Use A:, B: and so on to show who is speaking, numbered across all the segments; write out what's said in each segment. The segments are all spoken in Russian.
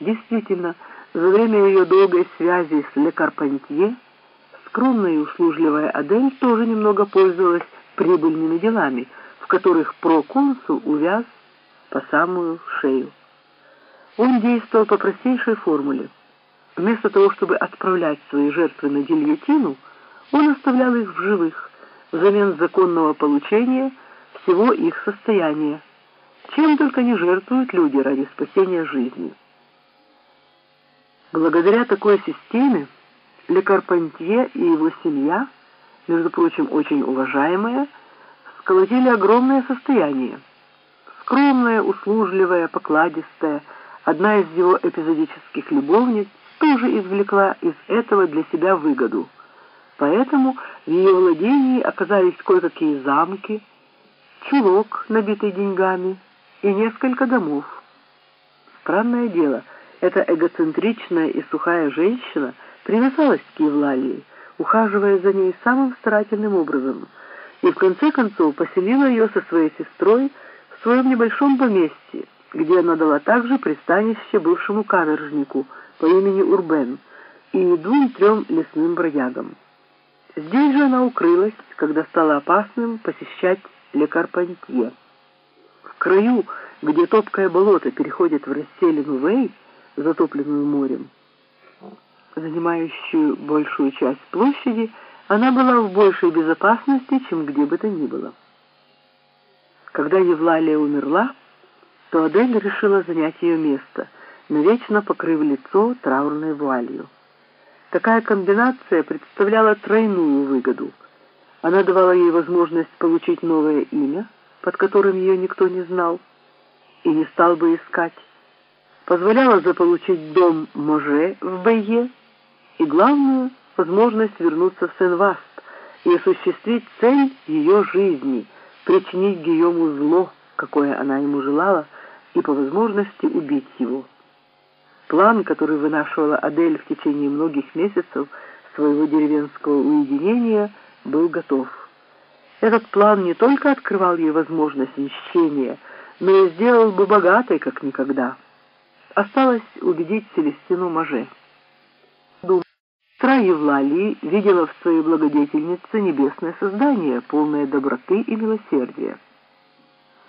A: Действительно, за время ее долгой связи с Ле Карпантье скромная и услужливая Адель тоже немного пользовалась прибыльными делами, в которых проконсул увяз по самую шею. Он действовал по простейшей формуле. Вместо того, чтобы отправлять свои жертвы на гильотину, он оставлял их в живых, взамен законного получения всего их состояния, чем только не жертвуют люди ради спасения жизни. Благодаря такой системе Ле Карпантье и его семья, между прочим, очень уважаемые, сколотили огромное состояние. Скромная, услужливая, покладистая, одна из его эпизодических любовниц тоже извлекла из этого для себя выгоду. Поэтому в ее владении оказались кое-какие замки, чулок, набитый деньгами, и несколько домов. Странное дело — эта эгоцентричная и сухая женщина привязалась к Евлалии, ухаживая за ней самым старательным образом, и в конце концов поселила ее со своей сестрой в своем небольшом поместье, где она дала также пристанище бывшему каторжнику по имени Урбен и двум-трем лесным бродягам. Здесь же она укрылась, когда стало опасным посещать Лекарпантье. В краю, где топкое болото переходит в расселину Вей, затопленную морем. Занимающую большую часть площади, она была в большей безопасности, чем где бы то ни было. Когда Евлалия умерла, то Адель решила занять ее место, навечно покрыв лицо траурной вуалью. Такая комбинация представляла тройную выгоду. Она давала ей возможность получить новое имя, под которым ее никто не знал, и не стал бы искать, позволяла заполучить дом Може в Бейе и, главную, возможность вернуться в Сен-Васт и осуществить цель ее жизни — причинить Гийому зло, какое она ему желала, и по возможности убить его. План, который вынашивала Адель в течение многих месяцев своего деревенского уединения, был готов. Этот план не только открывал ей возможность мщения, но и сделал бы богатой, как никогда. Осталось убедить Селестину Маже. Сестра Евлалии видела в своей благодетельнице небесное создание, полное доброты и милосердия.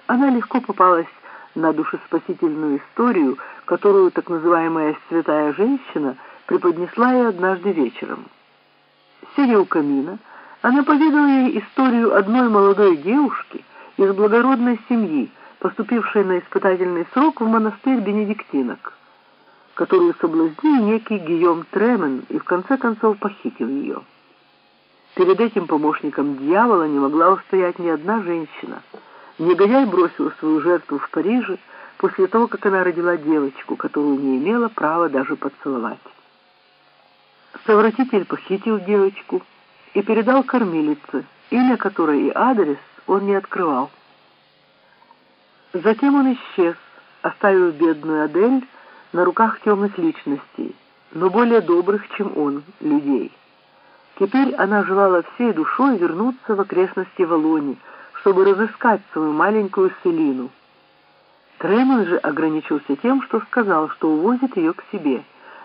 A: Она легко попалась на душеспасительную историю, которую так называемая «святая женщина» преподнесла ей однажды вечером. Сидя у камина, она поведала ей историю одной молодой девушки из благородной семьи, поступившая на испытательный срок в монастырь бенедиктинок, которую соблазнил некий Гийом Тремен и в конце концов похитил ее. Перед этим помощником дьявола не могла устоять ни одна женщина. Негодяй бросил свою жертву в Париже после того, как она родила девочку, которую не имела права даже поцеловать. Совратитель похитил девочку и передал кормилице, имя которой и адрес он не открывал. Затем он исчез, оставив бедную Адель на руках темных личностей, но более добрых, чем он, людей. Теперь она желала всей душой вернуться в окрестности Волони, чтобы разыскать свою маленькую Селину. Тремон же ограничился тем, что сказал, что увозит ее к себе,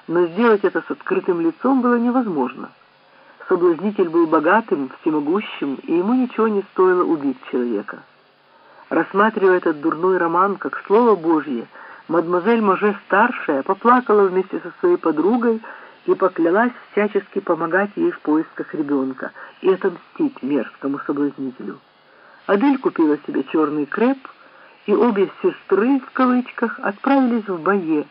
A: но сделать это с открытым лицом было невозможно. Соблазнитель был богатым, всемогущим, и ему ничего не стоило убить человека. Рассматривая этот дурной роман как слово Божье, мадемуазель Може старшая поплакала вместе со своей подругой и поклялась всячески помогать ей в поисках ребенка и отомстить мерзкому соблазнителю. Адель купила себе черный креп, и обе сестры, в кавычках, отправились в Бае,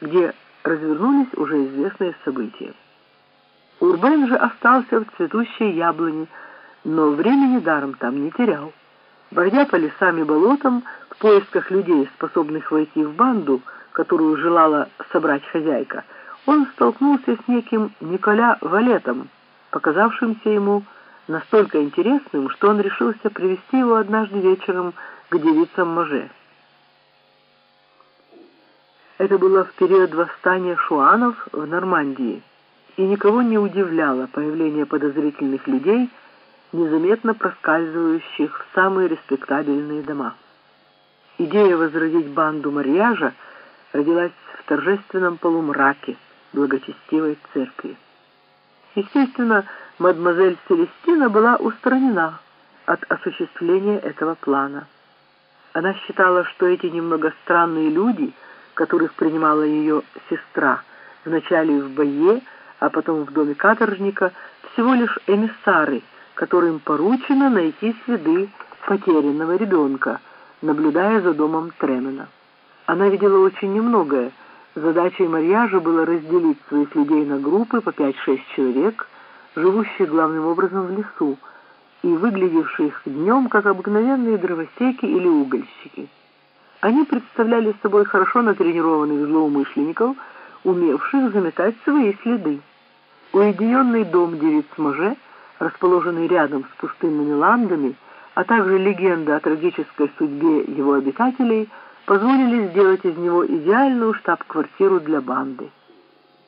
A: где развернулись уже известные события. Урбен же остался в цветущей яблоне, но времени даром там не терял. Бродя по лесам и болотам в поисках людей, способных войти в банду, которую желала собрать хозяйка, он столкнулся с неким Николя Валетом, показавшимся ему настолько интересным, что он решился привести его однажды вечером к девицам Може. Это было в период восстания шуанов в Нормандии, и никого не удивляло появление подозрительных людей – незаметно проскальзывающих в самые респектабельные дома. Идея возродить банду марьяжа родилась в торжественном полумраке благочестивой церкви. Естественно, мадемуазель Селестина была устранена от осуществления этого плана. Она считала, что эти немного странные люди, которых принимала ее сестра, вначале в бое, а потом в доме каторжника, всего лишь эмиссары, которым поручено найти следы потерянного ребенка, наблюдая за домом Тремена. Она видела очень немногое. Задачей Марьяжа было разделить своих людей на группы по 5-6 человек, живущих главным образом в лесу, и выглядевших днем как обыкновенные дровосеки или угольщики. Они представляли собой хорошо натренированных злоумышленников, умевших заметать свои следы. Уединенный дом девиц Може, расположенный рядом с пустынными ландами, а также легенда о трагической судьбе его обитателей, позволили сделать из него идеальную штаб-квартиру для банды.